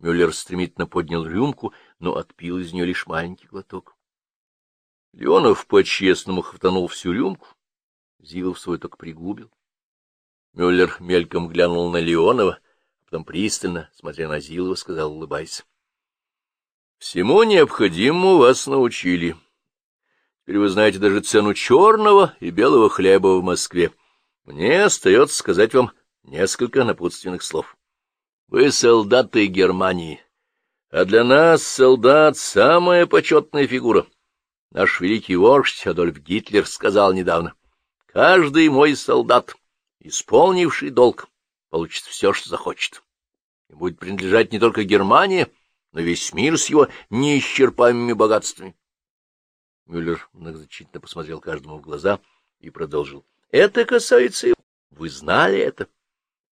Мюллер стремительно поднял рюмку, но отпил из нее лишь маленький глоток. Леонов по-честному хватанул всю рюмку, Зилов свой только пригубил. Мюллер мельком глянул на Леонова, а потом пристально, смотря на Зилова, сказал, улыбаясь. — Всему необходимому вас научили. Теперь вы знаете даже цену черного и белого хлеба в Москве. Мне остается сказать вам несколько напутственных слов. Вы солдаты Германии, а для нас солдат — самая почетная фигура. Наш великий вождь Адольф Гитлер сказал недавно, «Каждый мой солдат, исполнивший долг, получит все, что захочет, и будет принадлежать не только Германии, но весь мир с его неисчерпаемыми богатствами». Мюллер многозначительно посмотрел каждому в глаза и продолжил. «Это касается и Вы знали это?»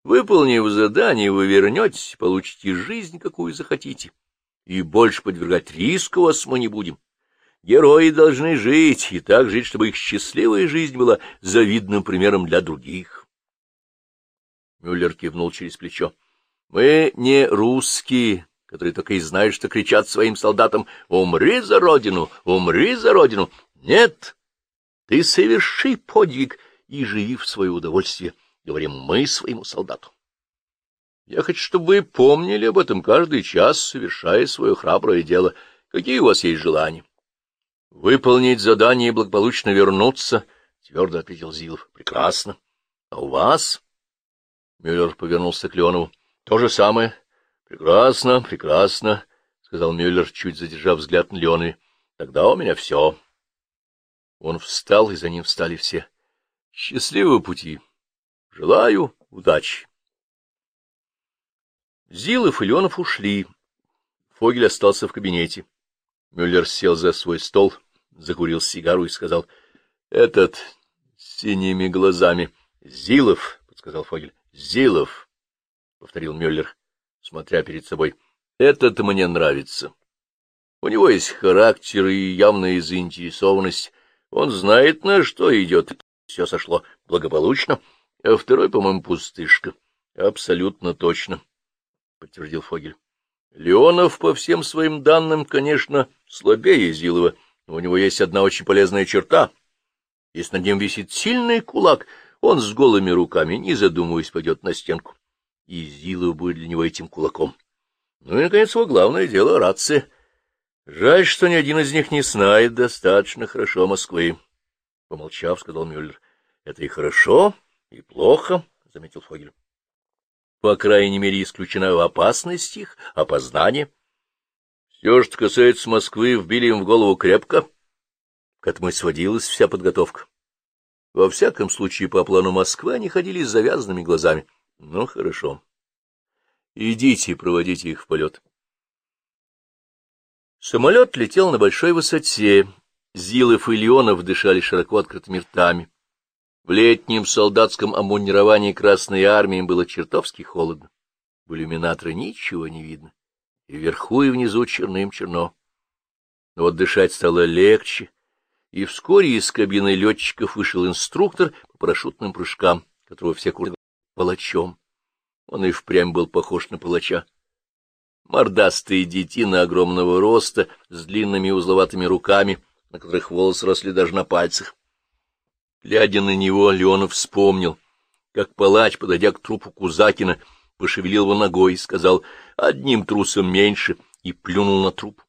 Выполнив задание, вы вернетесь, получите жизнь, какую захотите, и больше подвергать риску вас мы не будем. Герои должны жить, и так жить, чтобы их счастливая жизнь была завидным примером для других. Мюллер кивнул через плечо. — Мы не русские, которые только и знают, что кричат своим солдатам «Умри за родину! Умри за родину!» Нет! Ты соверши подвиг и живи в свое удовольствие говорим мы своему солдату. Я хочу, чтобы вы помнили об этом каждый час, совершая свое храброе дело. Какие у вас есть желания? — Выполнить задание и благополучно вернуться, — твердо ответил Зилов. — Прекрасно. — А у вас? Мюллер повернулся к Леонову. — То же самое. — Прекрасно, прекрасно, — сказал Мюллер, чуть задержав взгляд на Леонове. — Тогда у меня все. Он встал, и за ним встали все. — Счастливого пути! — Желаю удачи. Зилов и Ленов ушли. Фогель остался в кабинете. Мюллер сел за свой стол, закурил сигару и сказал, — Этот с синими глазами. — Зилов, — подсказал Фогель. — Зилов, — повторил Мюллер, смотря перед собой. — Этот мне нравится. У него есть характер и явная заинтересованность. Он знает, на что идет. Все сошло благополучно. — а второй, по-моему, пустышка. — Абсолютно точно, — подтвердил Фогель. Леонов, по всем своим данным, конечно, слабее Зилова, но у него есть одна очень полезная черта. Если над ним висит сильный кулак, он с голыми руками, не задумываясь, пойдет на стенку. И Зилов будет для него этим кулаком. Ну и, наконец, его главное дело — рация. Жаль, что ни один из них не знает достаточно хорошо Москвы. Помолчав, сказал Мюллер. — Это и хорошо, и плохо, — заметил Фогель. По крайней мере, исключена опасность их, опознание. Все, что касается Москвы, вбили им в голову крепко. К этому сводилась вся подготовка. Во всяком случае, по плану Москвы они ходили с завязанными глазами. Ну, хорошо. Идите, проводите их в полет. Самолет летел на большой высоте. Зилов и Леонов дышали широко открытыми ртами. В летнем солдатском обмундировании Красной Армии было чертовски холодно. В иллюминаторе ничего не видно, и вверху, и внизу черным-черно. Но вот дышать стало легче, и вскоре из кабины летчиков вышел инструктор по парашютным прыжкам, которого все курили палачом. Он и впрямь был похож на палача. Мордастый детина огромного роста, с длинными узловатыми руками, на которых волосы росли даже на пальцах. Глядя на него, Леонов вспомнил, как палач, подойдя к трупу Кузакина, пошевелил его ногой и сказал «одним трусом меньше» и плюнул на труп.